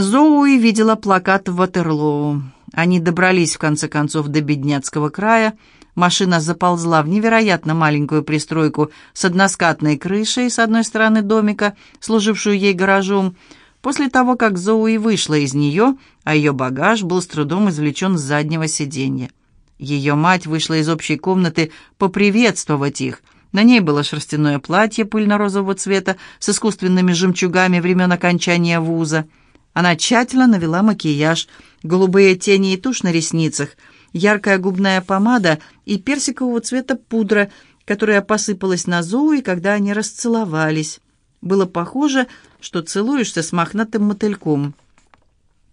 Зоуи видела плакат в Ватерлоу. Они добрались, в конце концов, до Бедняцкого края. Машина заползла в невероятно маленькую пристройку с односкатной крышей с одной стороны домика, служившую ей гаражом. После того, как Зоуи вышла из нее, а ее багаж был с трудом извлечен с заднего сиденья. Ее мать вышла из общей комнаты поприветствовать их. На ней было шерстяное платье пыльно-розового цвета с искусственными жемчугами времен окончания вуза. Она тщательно навела макияж, голубые тени и тушь на ресницах, яркая губная помада и персикового цвета пудра, которая посыпалась на Зоуи, когда они расцеловались. Было похоже, что целуешься с мохнатым мотыльком.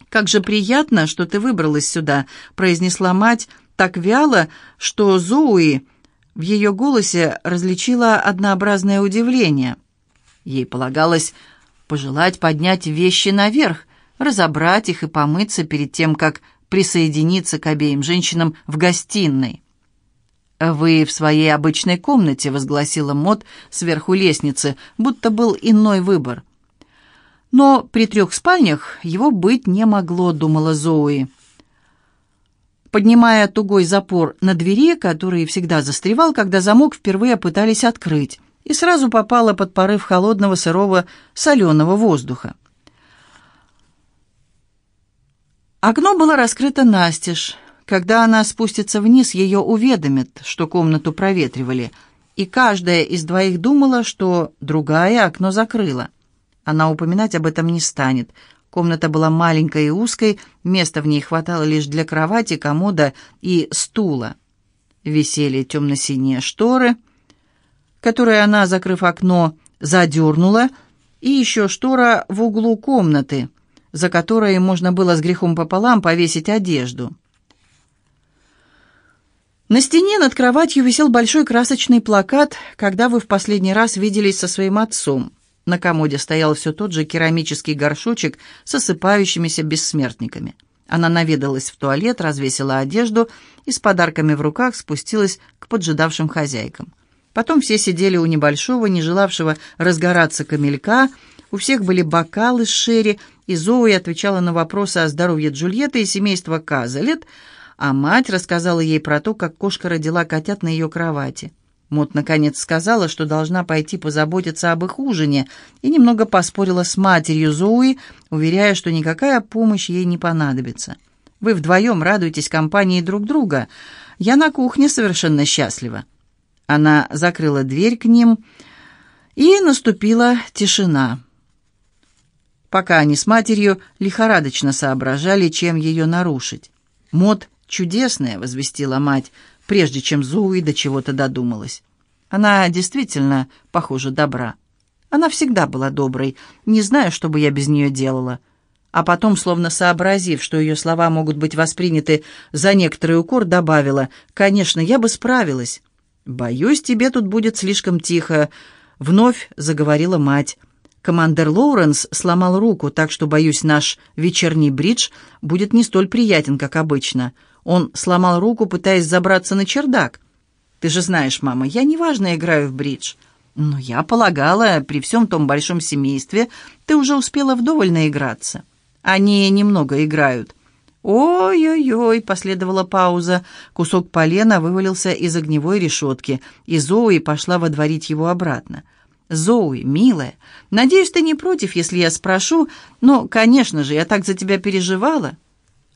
«Как же приятно, что ты выбралась сюда», — произнесла мать так вяло, что Зоуи в ее голосе различила однообразное удивление. Ей полагалось пожелать поднять вещи наверх, разобрать их и помыться перед тем, как присоединиться к обеим женщинам в гостиной. «Вы в своей обычной комнате», — возгласила Мот сверху лестницы, будто был иной выбор. Но при трех спальнях его быть не могло, думала Зоуи. Поднимая тугой запор на двери, который всегда застревал, когда замок впервые пытались открыть, и сразу попала под порыв холодного, сырого, соленого воздуха. Окно было раскрыто настежь. Когда она спустится вниз, ее уведомят, что комнату проветривали, и каждая из двоих думала, что другая окно закрыла. Она упоминать об этом не станет. Комната была маленькой и узкой, места в ней хватало лишь для кровати, комода и стула. Висели темно-синие шторы, которые она, закрыв окно, задернула, и еще штора в углу комнаты, за которой можно было с грехом пополам повесить одежду. На стене над кроватью висел большой красочный плакат «Когда вы в последний раз виделись со своим отцом». На комоде стоял все тот же керамический горшочек с осыпающимися бессмертниками. Она наведалась в туалет, развесила одежду и с подарками в руках спустилась к поджидавшим хозяйкам. Потом все сидели у небольшого, не желавшего разгораться камелька, у всех были бокалы с шерри, и Зоуи отвечала на вопросы о здоровье Джульетты и семейства Казалет, а мать рассказала ей про то, как кошка родила котят на ее кровати. Мот наконец сказала, что должна пойти позаботиться об их ужине, и немного поспорила с матерью Зоуи, уверяя, что никакая помощь ей не понадобится. «Вы вдвоем радуетесь компании друг друга. Я на кухне совершенно счастлива». Она закрыла дверь к ним, и наступила тишина. Пока они с матерью лихорадочно соображали, чем ее нарушить. «Мот чудесная», — возвестила мать, — прежде чем Зоуи до чего-то додумалась. Она действительно, похоже, добра. Она всегда была доброй, не знаю, что бы я без нее делала. А потом, словно сообразив, что ее слова могут быть восприняты за некоторый укор, добавила, «Конечно, я бы справилась». «Боюсь, тебе тут будет слишком тихо», — вновь заговорила мать. Командер Лоуренс сломал руку, так что, боюсь, наш вечерний бридж будет не столь приятен, как обычно. Он сломал руку, пытаясь забраться на чердак. Ты же знаешь, мама, я неважно играю в бридж. Но я полагала, при всем том большом семействе ты уже успела вдоволь наиграться. Они немного играют. «Ой-ой-ой!» — последовала пауза. Кусок полена вывалился из огневой решетки, и Зоуи пошла водворить его обратно. «Зоуи, милая, надеюсь, ты не против, если я спрошу, но, конечно же, я так за тебя переживала».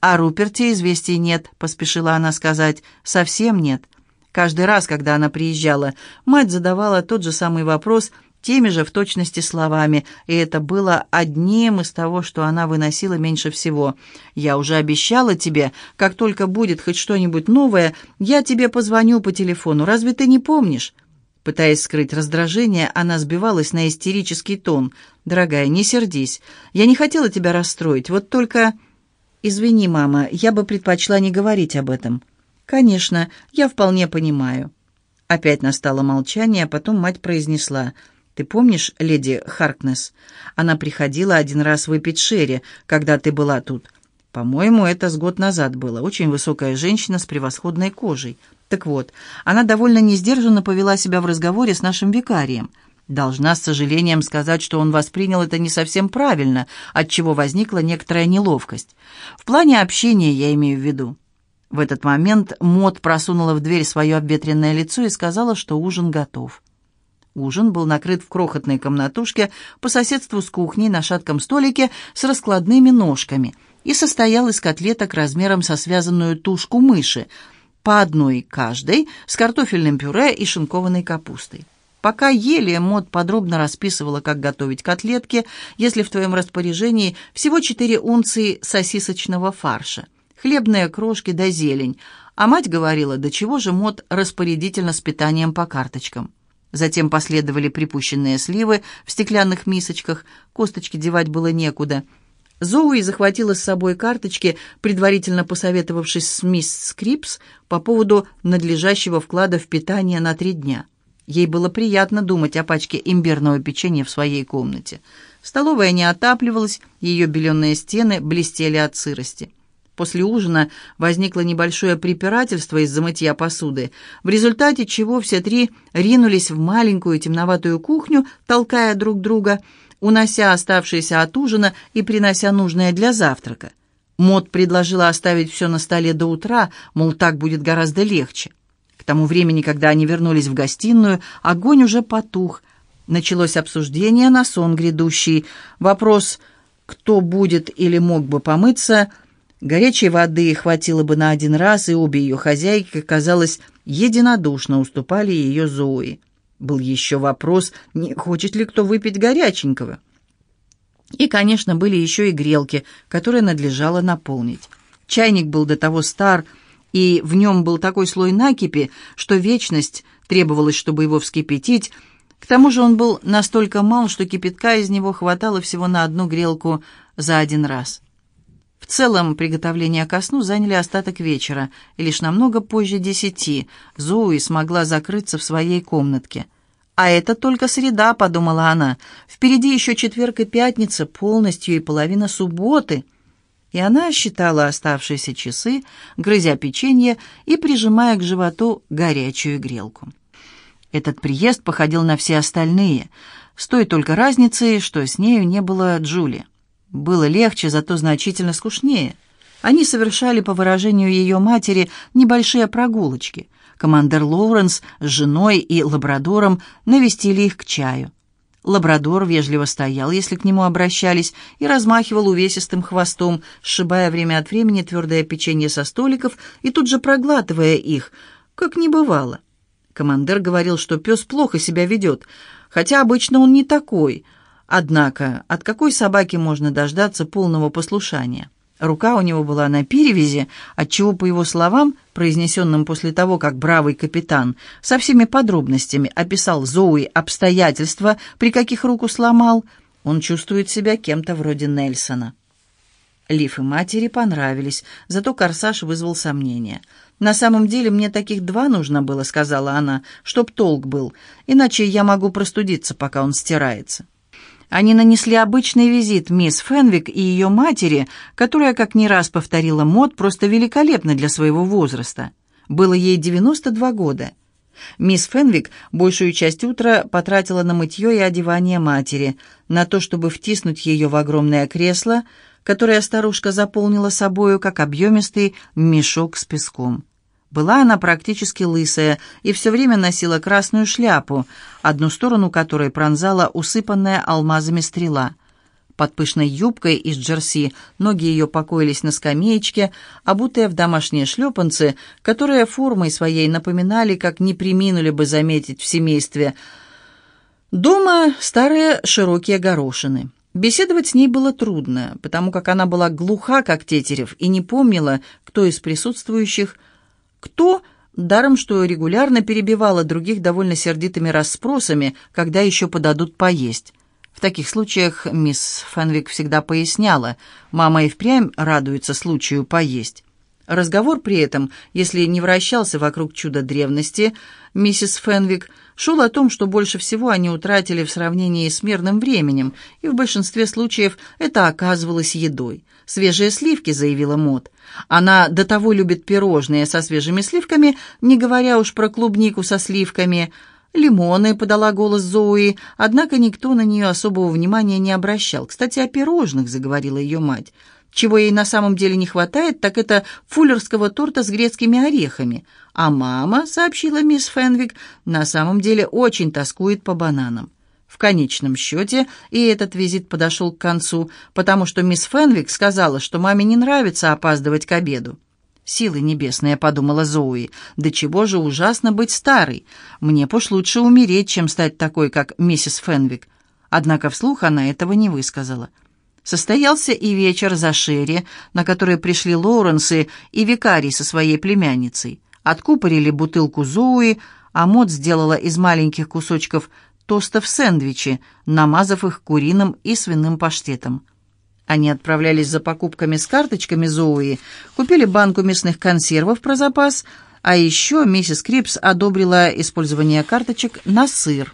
«О Руперте известий нет», — поспешила она сказать. «Совсем нет». Каждый раз, когда она приезжала, мать задавала тот же самый вопрос теми же в точности словами, и это было одним из того, что она выносила меньше всего. «Я уже обещала тебе, как только будет хоть что-нибудь новое, я тебе позвоню по телефону. Разве ты не помнишь?» Пытаясь скрыть раздражение, она сбивалась на истерический тон. «Дорогая, не сердись. Я не хотела тебя расстроить. Вот только...» «Извини, мама, я бы предпочла не говорить об этом». «Конечно, я вполне понимаю». Опять настало молчание, а потом мать произнесла. «Ты помнишь леди Харкнес? Она приходила один раз выпить шерри, когда ты была тут. По-моему, это с год назад было. Очень высокая женщина с превосходной кожей. Так вот, она довольно несдержанно повела себя в разговоре с нашим викарием. Должна с сожалением сказать, что он воспринял это не совсем правильно, отчего возникла некоторая неловкость. В плане общения я имею в виду. В этот момент Мот просунула в дверь свое обветренное лицо и сказала, что ужин готов. Ужин был накрыт в крохотной комнатушке по соседству с кухней на шатком столике с раскладными ножками и состоял из котлеток размером со связанную тушку мыши, по одной каждой, с картофельным пюре и шинкованной капустой. Пока ели, Мод подробно расписывала, как готовить котлетки, если в твоем распоряжении всего 4 унции сосисочного фарша, хлебные крошки да зелень, а мать говорила, до чего же Мод распорядительно с питанием по карточкам. Затем последовали припущенные сливы в стеклянных мисочках, косточки девать было некуда. Зоуи захватила с собой карточки, предварительно посоветовавшись с мисс Скрипс по поводу надлежащего вклада в питание на три дня. Ей было приятно думать о пачке имбирного печенья в своей комнате. Столовая не отапливалась, ее беленые стены блестели от сырости. После ужина возникло небольшое препирательство из-за мытья посуды, в результате чего все три ринулись в маленькую темноватую кухню, толкая друг друга, унося оставшиеся от ужина и принося нужное для завтрака. Мод предложила оставить все на столе до утра, мол, так будет гораздо легче. К тому времени, когда они вернулись в гостиную, огонь уже потух. Началось обсуждение на сон грядущий. Вопрос, кто будет или мог бы помыться, горячей воды хватило бы на один раз, и обе ее хозяйки, казалось, единодушно уступали ее Зои. Был еще вопрос, не хочет ли кто выпить горяченького. И, конечно, были еще и грелки, которые надлежало наполнить. Чайник был до того стар, и в нем был такой слой накипи, что вечность требовалась, чтобы его вскипятить. К тому же он был настолько мал, что кипятка из него хватало всего на одну грелку за один раз. В целом приготовления ко сну заняли остаток вечера, и лишь намного позже десяти Зоуи смогла закрыться в своей комнатке. «А это только среда», — подумала она. «Впереди еще четверг и пятница, полностью и половина субботы» и она считала оставшиеся часы, грызя печенье и прижимая к животу горячую грелку. Этот приезд походил на все остальные, с той только разницей, что с нею не было Джули. Было легче, зато значительно скучнее. Они совершали, по выражению ее матери, небольшие прогулочки. Командир Лоуренс с женой и лабрадором навестили их к чаю. Лабрадор вежливо стоял, если к нему обращались, и размахивал увесистым хвостом, сшибая время от времени твердое печенье со столиков и тут же проглатывая их, как не бывало. Командир говорил, что пес плохо себя ведет, хотя обычно он не такой. Однако от какой собаки можно дождаться полного послушания? Рука у него была на перевязи, отчего, по его словам, произнесенным после того, как бравый капитан со всеми подробностями описал Зоуи обстоятельства, при каких руку сломал, он чувствует себя кем-то вроде Нельсона. Лиф и матери понравились, зато корсаж вызвал сомнения. «На самом деле мне таких два нужно было», — сказала она, — «чтоб толк был, иначе я могу простудиться, пока он стирается». Они нанесли обычный визит мисс Фенвик и ее матери, которая, как не раз повторила Мод, просто великолепна для своего возраста. Было ей 92 года. Мисс Фенвик большую часть утра потратила на мытье и одевание матери, на то, чтобы втиснуть ее в огромное кресло, которое старушка заполнила собою, как объемистый мешок с песком. Была она практически лысая и все время носила красную шляпу, одну сторону которой пронзала усыпанная алмазами стрела. Под пышной юбкой из джерси ноги ее покоились на скамеечке, обутые в домашние шлепанцы, которые формой своей напоминали, как не приминули бы заметить в семействе. Дома старые широкие горошины. Беседовать с ней было трудно, потому как она была глуха, как тетерев, и не помнила, кто из присутствующих – кто? Даром, что регулярно перебивала других довольно сердитыми расспросами, когда еще подадут поесть. В таких случаях мисс Фенвик всегда поясняла, мама и впрямь радуется случаю поесть. Разговор при этом, если не вращался вокруг чуда древности, миссис Фенвик шел о том, что больше всего они утратили в сравнении с мирным временем, и в большинстве случаев это оказывалось едой. «Свежие сливки», — заявила Мот. Она до того любит пирожные со свежими сливками, не говоря уж про клубнику со сливками. «Лимоны», — подала голос Зоуи, однако никто на нее особого внимания не обращал. «Кстати, о пирожных», — заговорила ее мать. «Чего ей на самом деле не хватает, так это фуллерского торта с грецкими орехами. А мама, — сообщила мисс Фенвик, — на самом деле очень тоскует по бананам». В конечном счете и этот визит подошел к концу, потому что мисс Фенвик сказала, что маме не нравится опаздывать к обеду. «Силы небесные», — подумала Зоуи, — «да чего же ужасно быть старой? Мне уж лучше умереть, чем стать такой, как миссис Фенвик». Однако вслух она этого не высказала. Состоялся и вечер за Шерри, на который пришли Лоуренсы и викарий со своей племянницей. Откупорили бутылку Зоуи, а Мот сделала из маленьких кусочков тостов сэндвичи, намазав их куриным и свиным паштетом. Они отправлялись за покупками с карточками Зоуи, купили банку мясных консервов про запас, а еще миссис Крипс одобрила использование карточек на сыр.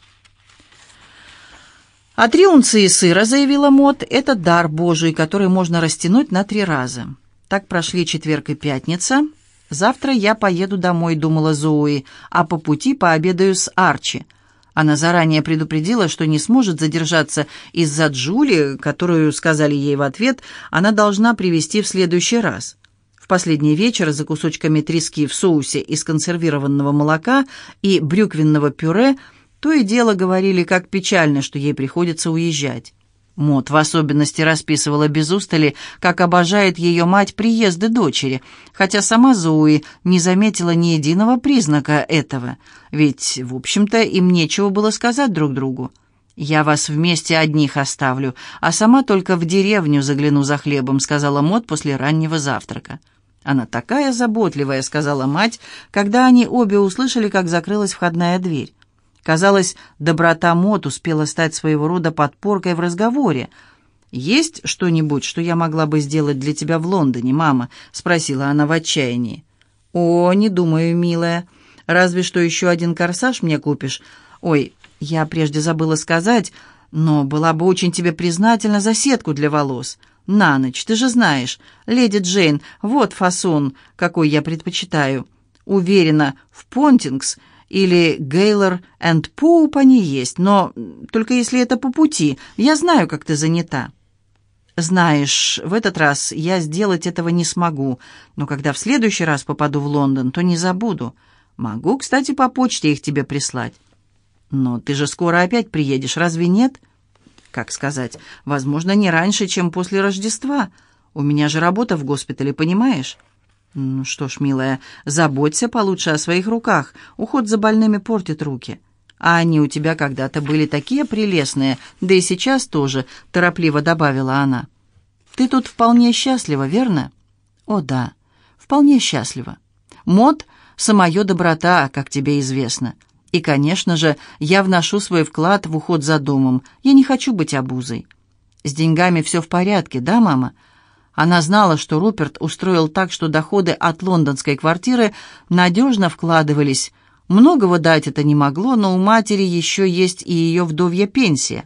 «А три унции сыра, — заявила Мот, — это дар Божий, который можно растянуть на три раза. Так прошли четверг и пятница. Завтра я поеду домой, — думала Зоуи, — а по пути пообедаю с Арчи. Она заранее предупредила, что не сможет задержаться из-за Джули, которую, сказали ей в ответ, она должна привести в следующий раз. В последний вечер за кусочками трески в соусе из консервированного молока и брюквенного пюре то и дело говорили, как печально, что ей приходится уезжать. Мот в особенности расписывала без устали, как обожает ее мать приезды дочери, хотя сама Зоуи не заметила ни единого признака этого, ведь, в общем-то, им нечего было сказать друг другу. «Я вас вместе одних оставлю, а сама только в деревню загляну за хлебом», сказала Мот после раннего завтрака. «Она такая заботливая», — сказала мать, когда они обе услышали, как закрылась входная дверь. Казалось, доброта Мот успела стать своего рода подпоркой в разговоре. «Есть что-нибудь, что я могла бы сделать для тебя в Лондоне, мама?» — спросила она в отчаянии. «О, не думаю, милая. Разве что еще один корсаж мне купишь. Ой, я прежде забыла сказать, но была бы очень тебе признательна за сетку для волос. На ночь, ты же знаешь. Леди Джейн, вот фасон, какой я предпочитаю. Уверена, в Понтингс или Гейлор энд Поуп они есть, но только если это по пути. Я знаю, как ты занята». «Знаешь, в этот раз я сделать этого не смогу, но когда в следующий раз попаду в Лондон, то не забуду. Могу, кстати, по почте их тебе прислать». «Но ты же скоро опять приедешь, разве нет?» «Как сказать, возможно, не раньше, чем после Рождества. У меня же работа в госпитале, понимаешь?» «Ну что ж, милая, заботься получше о своих руках. Уход за больными портит руки. А они у тебя когда-то были такие прелестные, да и сейчас тоже», — торопливо добавила она. «Ты тут вполне счастлива, верно?» «О, да, вполне счастлива. Мод — самое доброта, как тебе известно. И, конечно же, я вношу свой вклад в уход за домом. Я не хочу быть обузой. С деньгами все в порядке, да, мама?» Она знала, что Руперт устроил так, что доходы от лондонской квартиры надежно вкладывались. Многого дать это не могло, но у матери еще есть и ее вдовья пенсия.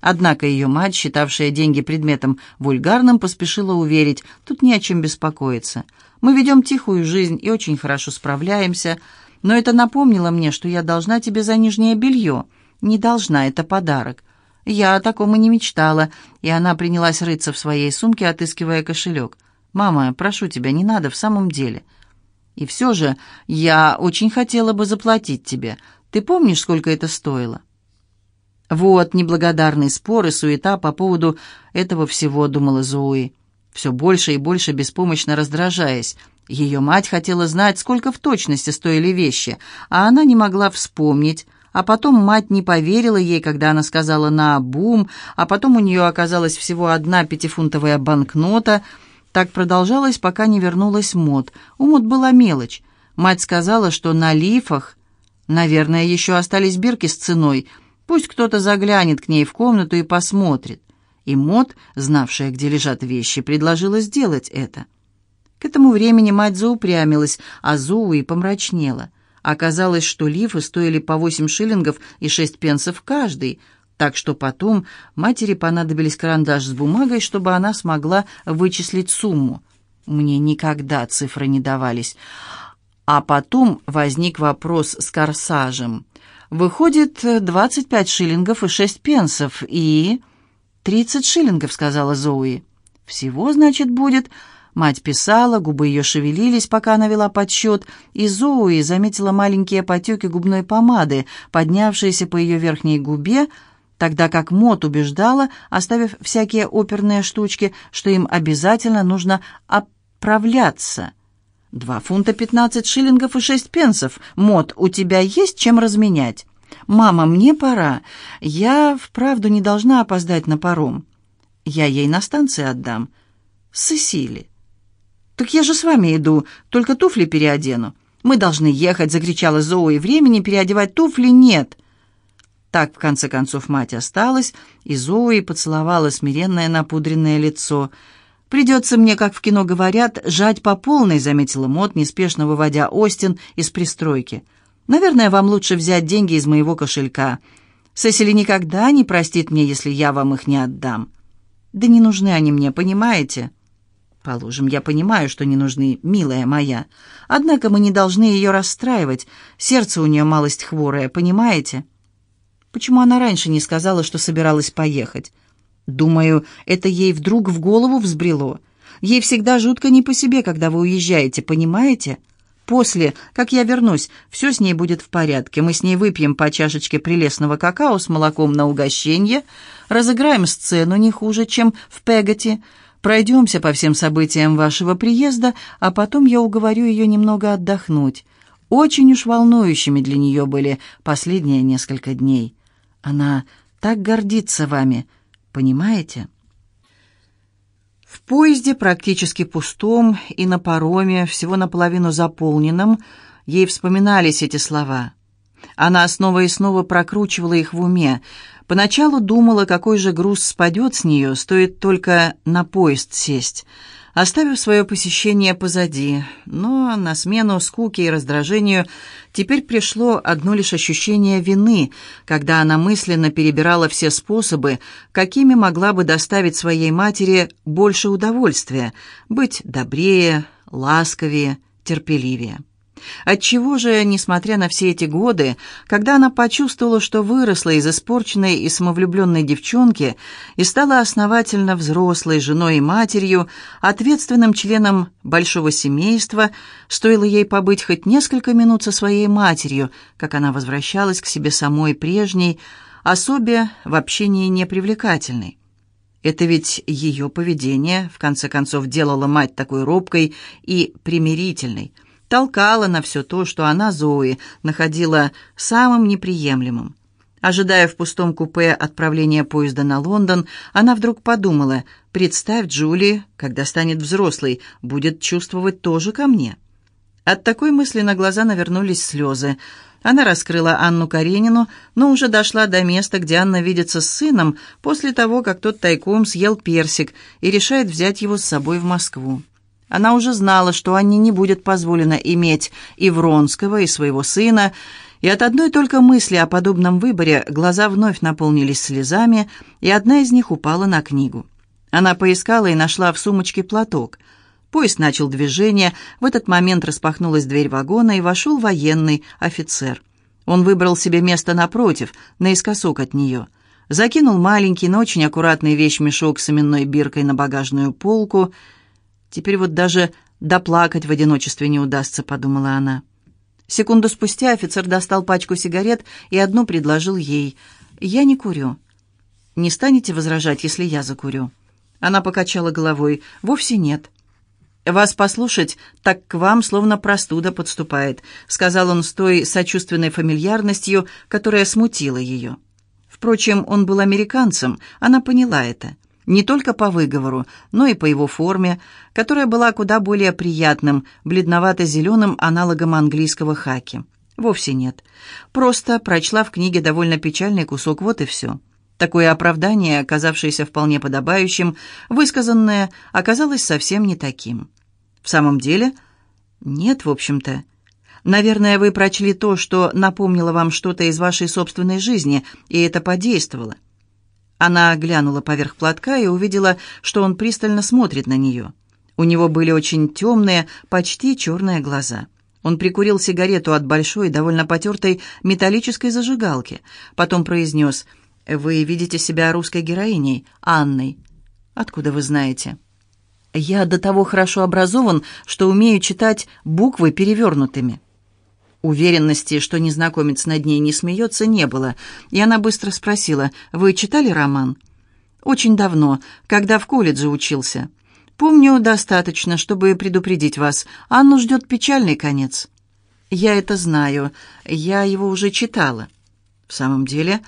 Однако ее мать, считавшая деньги предметом вульгарным, поспешила уверить, тут не о чем беспокоиться. Мы ведем тихую жизнь и очень хорошо справляемся, но это напомнило мне, что я должна тебе за нижнее белье. Не должна, это подарок. Я о таком и не мечтала, и она принялась рыться в своей сумке, отыскивая кошелек. «Мама, прошу тебя, не надо, в самом деле». «И все же я очень хотела бы заплатить тебе. Ты помнишь, сколько это стоило?» «Вот неблагодарный спор и суета по поводу этого всего», — думала Зои, все больше и больше беспомощно раздражаясь. Ее мать хотела знать, сколько в точности стоили вещи, а она не могла вспомнить, а потом мать не поверила ей, когда она сказала на бум, а потом у нее оказалась всего одна пятифунтовая банкнота. Так продолжалось, пока не вернулась Мот. У Мот была мелочь. Мать сказала, что на лифах, наверное, еще остались бирки с ценой. Пусть кто-то заглянет к ней в комнату и посмотрит. И Мот, знавшая, где лежат вещи, предложила сделать это. К этому времени мать заупрямилась, а Зоуи помрачнела. Оказалось, что лифы стоили по 8 шиллингов и 6 пенсов каждый, так что потом матери понадобились карандаш с бумагой, чтобы она смогла вычислить сумму. Мне никогда цифры не давались. А потом возник вопрос с корсажем. Выходит, 25 шиллингов и 6 пенсов, и... «Тридцать шиллингов», — сказала Зоуи. «Всего, значит, будет...» Мать писала, губы ее шевелились, пока она вела подсчет, и Зоуи заметила маленькие потеки губной помады, поднявшиеся по ее верхней губе, тогда как Мот убеждала, оставив всякие оперные штучки, что им обязательно нужно оправляться. «Два фунта пятнадцать шиллингов и шесть пенсов. Мот, у тебя есть чем разменять?» «Мама, мне пора. Я вправду не должна опоздать на паром. Я ей на станции отдам. Сесили». «Так я же с вами иду, только туфли переодену». «Мы должны ехать», — закричала Зоуи. «Времени переодевать туфли нет». Так, в конце концов, мать осталась, и Зоуи поцеловала смиренное напудренное лицо. «Придется мне, как в кино говорят, жать по полной», — заметила Мот, неспешно выводя Остин из пристройки. Наверное, вам лучше взять деньги из моего кошелька. Сесили никогда не простит мне, если я вам их не отдам. Да не нужны они мне, понимаете? Положим, я понимаю, что не нужны, милая моя. Однако мы не должны ее расстраивать. Сердце у нее малость хворое, понимаете? Почему она раньше не сказала, что собиралась поехать? Думаю, это ей вдруг в голову взбрело. Ей всегда жутко не по себе, когда вы уезжаете, понимаете?» После, как я вернусь, все с ней будет в порядке. Мы с ней выпьем по чашечке прелестного какао с молоком на угощение, разыграем сцену не хуже, чем в Пегати, пройдемся по всем событиям вашего приезда, а потом я уговорю ее немного отдохнуть. Очень уж волнующими для нее были последние несколько дней. Она так гордится вами, понимаете?» В поезде, практически пустом, и на пароме, всего наполовину заполненном, ей вспоминались эти слова. Она снова и снова прокручивала их в уме. Поначалу думала, какой же груз спадет с нее, стоит только на поезд сесть — оставив свое посещение позади. Но на смену скуке и раздражению теперь пришло одно лишь ощущение вины, когда она мысленно перебирала все способы, какими могла бы доставить своей матери больше удовольствия, быть добрее, ласковее, терпеливее. Отчего же, несмотря на все эти годы, когда она почувствовала, что выросла из испорченной и самовлюбленной девчонки и стала основательно взрослой женой и матерью, ответственным членом большого семейства, стоило ей побыть хоть несколько минут со своей матерью, как она возвращалась к себе самой прежней, особе в общении непривлекательной. Это ведь ее поведение, в конце концов, делало мать такой робкой и примирительной – толкала на все то, что она, Зои, находила самым неприемлемым. Ожидая в пустом купе отправления поезда на Лондон, она вдруг подумала, представь, Джули, когда станет взрослой, будет чувствовать тоже ко мне. От такой мысли на глаза навернулись слезы. Она раскрыла Анну Каренину, но уже дошла до места, где Анна видится с сыном после того, как тот тайком съел персик и решает взять его с собой в Москву. Она уже знала, что Анне не будет позволено иметь и Вронского, и своего сына, и от одной только мысли о подобном выборе глаза вновь наполнились слезами, и одна из них упала на книгу. Она поискала и нашла в сумочке платок. Поезд начал движение, в этот момент распахнулась дверь вагона, и вошел военный офицер. Он выбрал себе место напротив, наискосок от нее. Закинул маленький, но очень аккуратный вещмешок с именной биркой на багажную полку — Теперь вот даже доплакать в одиночестве не удастся, подумала она. Секунду спустя офицер достал пачку сигарет и одну предложил ей. «Я не курю». «Не станете возражать, если я закурю?» Она покачала головой. «Вовсе нет». «Вас послушать, так к вам словно простуда подступает», сказал он с той сочувственной фамильярностью, которая смутила ее. Впрочем, он был американцем, она поняла это не только по выговору, но и по его форме, которая была куда более приятным, бледновато-зеленым аналогом английского хаки. Вовсе нет. Просто прочла в книге довольно печальный кусок, вот и все. Такое оправдание, оказавшееся вполне подобающим, высказанное, оказалось совсем не таким. В самом деле, нет, в общем-то. Наверное, вы прочли то, что напомнило вам что-то из вашей собственной жизни, и это подействовало. Она глянула поверх платка и увидела, что он пристально смотрит на нее. У него были очень темные, почти черные глаза. Он прикурил сигарету от большой, довольно потертой металлической зажигалки. Потом произнес «Вы видите себя русской героиней, Анной». «Откуда вы знаете?» «Я до того хорошо образован, что умею читать буквы перевернутыми». Уверенности, что незнакомец над ней не смеется, не было, и она быстро спросила «Вы читали роман?» «Очень давно, когда в колледже учился». Помню достаточно, чтобы предупредить вас. Анну ждет печальный конец. Я это знаю. Я его уже читала. В самом деле...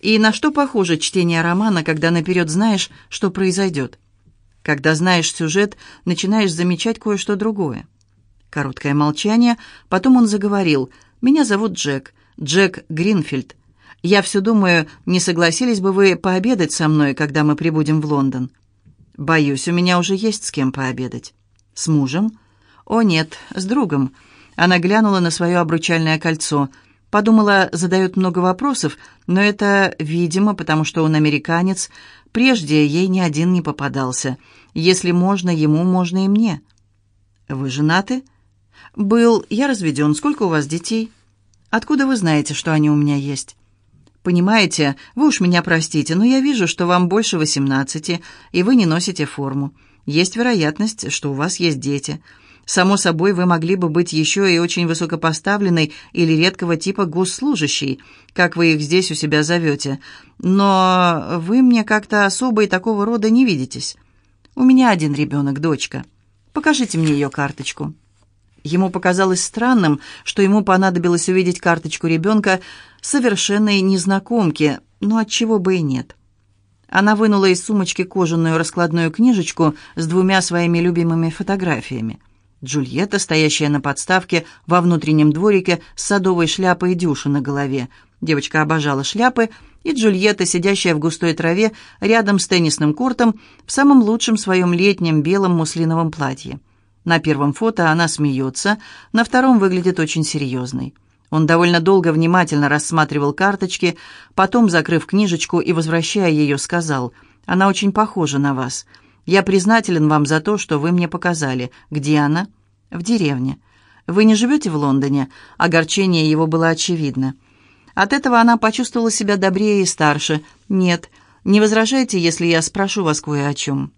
И на что похоже чтение романа, когда наперед знаешь, что произойдет? Когда знаешь сюжет, начинаешь замечать кое-что другое. Короткое молчание, потом он заговорил. «Меня зовут Джек, Джек Гринфилд. Я все думаю, не согласились бы вы пообедать со мной, когда мы прибудем в Лондон?» «Боюсь, у меня уже есть с кем пообедать». «С мужем?» «О, нет, с другом». Она глянула на свое обручальное кольцо. Подумала, задает много вопросов, но это, видимо, потому что он американец. Прежде ей ни один не попадался. Если можно ему, можно и мне. «Вы женаты?» «Был. Я разведен. Сколько у вас детей?» «Откуда вы знаете, что они у меня есть?» Понимаете, вы уж меня простите, но я вижу, что вам больше восемнадцати, и вы не носите форму. Есть вероятность, что у вас есть дети. Само собой, вы могли бы быть еще и очень высокопоставленной или редкого типа госслужащей, как вы их здесь у себя зовете. Но вы мне как-то особо и такого рода не видитесь. У меня один ребенок, дочка. Покажите мне ее карточку». Ему показалось странным, что ему понадобилось увидеть карточку ребенка совершенной незнакомки, но отчего бы и нет. Она вынула из сумочки кожаную раскладную книжечку с двумя своими любимыми фотографиями. Джульетта, стоящая на подставке во внутреннем дворике с садовой шляпой дюши на голове. Девочка обожала шляпы, и Джульетта, сидящая в густой траве рядом с теннисным кортом в самом лучшем своем летнем белом муслиновом платье. На первом фото она смеется, на втором выглядит очень серьезной. Он довольно долго внимательно рассматривал карточки, потом, закрыв книжечку и возвращая ее, сказал, «Она очень похожа на вас. Я признателен вам за то, что вы мне показали. Где она?» «В деревне. Вы не живете в Лондоне?» Огорчение его было очевидно. От этого она почувствовала себя добрее и старше. «Нет, не возражайте, если я спрошу вас кое о чем».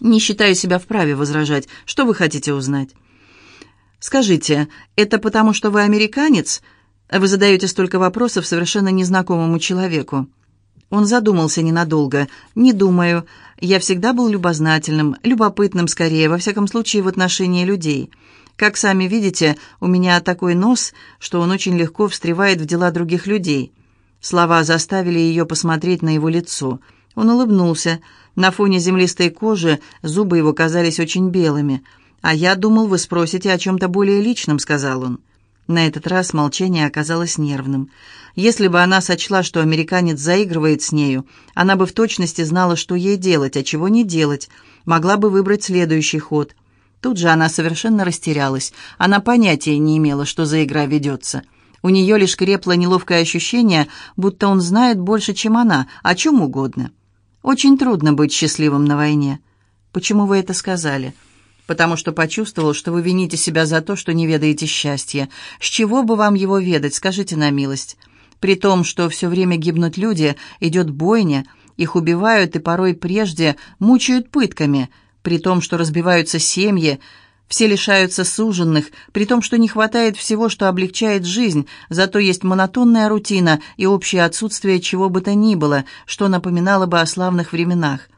Не считаю себя вправе возражать. Что вы хотите узнать? Скажите, это потому, что вы американец? Вы задаете столько вопросов совершенно незнакомому человеку. Он задумался ненадолго. «Не думаю. Я всегда был любознательным, любопытным скорее, во всяком случае в отношении людей. Как сами видите, у меня такой нос, что он очень легко встревает в дела других людей». Слова заставили ее посмотреть на его лицо. Он улыбнулся. На фоне землистой кожи зубы его казались очень белыми. «А я думал, вы спросите о чем-то более личном», — сказал он. На этот раз молчание оказалось нервным. Если бы она сочла, что американец заигрывает с нею, она бы в точности знала, что ей делать, а чего не делать, могла бы выбрать следующий ход. Тут же она совершенно растерялась. Она понятия не имела, что за игра ведется. У нее лишь крепло неловкое ощущение, будто он знает больше, чем она, о чем угодно. Очень трудно быть счастливым на войне. Почему вы это сказали? Потому что почувствовал, что вы вините себя за то, что не ведаете счастья. С чего бы вам его ведать, скажите на милость. При том, что все время гибнут люди, идет бойня, их убивают и порой прежде мучают пытками, при том, что разбиваются семьи, все лишаются суженных, при том, что не хватает всего, что облегчает жизнь, зато есть монотонная рутина и общее отсутствие чего бы то ни было, что напоминало бы о славных временах.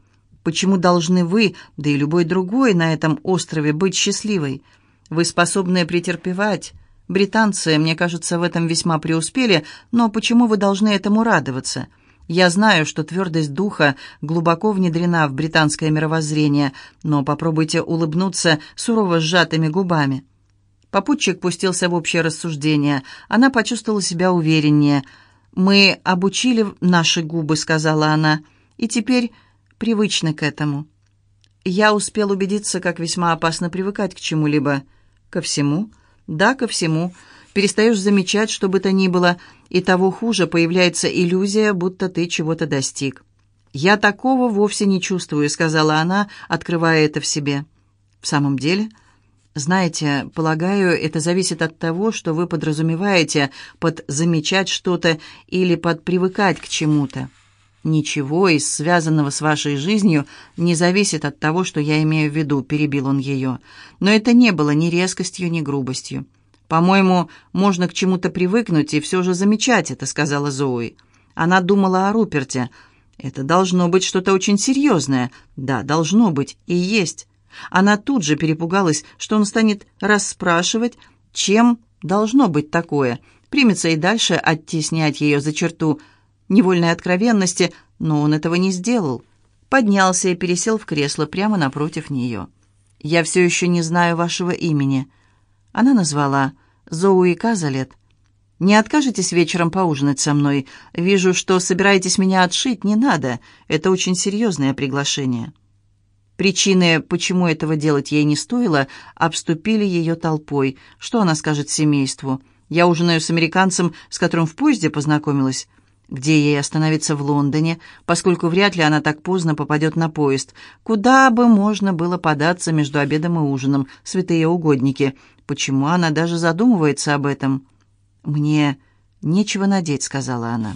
Почему должны вы, да и любой другой на этом острове, быть счастливой? Вы способны претерпевать. Британцы, мне кажется, в этом весьма преуспели, но почему вы должны этому радоваться?» Я знаю, что твердость духа глубоко внедрена в британское мировоззрение, но попробуйте улыбнуться сурово сжатыми губами». Попутчик пустился в общее рассуждение. Она почувствовала себя увереннее. «Мы обучили наши губы», — сказала она, — «и теперь привычны к этому». Я успел убедиться, как весьма опасно привыкать к чему-либо. «Ко всему?» «Да, ко всему перестаешь замечать, что бы то ни было, и того хуже появляется иллюзия, будто ты чего-то достиг. «Я такого вовсе не чувствую», — сказала она, открывая это в себе. «В самом деле?» Знаете, полагаю, это зависит от того, что вы подразумеваете под «замечать что-то» или под «привыкать к чему-то». «Ничего из связанного с вашей жизнью не зависит от того, что я имею в виду», — перебил он ее. Но это не было ни резкостью, ни грубостью. «По-моему, можно к чему-то привыкнуть и все же замечать это», — сказала Зои. Она думала о Руперте. «Это должно быть что-то очень серьезное». «Да, должно быть. И есть». Она тут же перепугалась, что он станет расспрашивать, чем должно быть такое, примется и дальше оттеснять ее за черту невольной откровенности, но он этого не сделал. Поднялся и пересел в кресло прямо напротив нее. «Я все еще не знаю вашего имени». Она назвала Зоуи Казалет. «Не откажетесь вечером поужинать со мной? Вижу, что собираетесь меня отшить, не надо. Это очень серьезное приглашение». Причины, почему этого делать ей не стоило, обступили ее толпой. Что она скажет семейству? «Я ужинаю с американцем, с которым в поезде познакомилась». Где ей остановиться в Лондоне, поскольку вряд ли она так поздно попадет на поезд? Куда бы можно было податься между обедом и ужином, святые угодники? Почему она даже задумывается об этом? «Мне нечего надеть», — сказала она.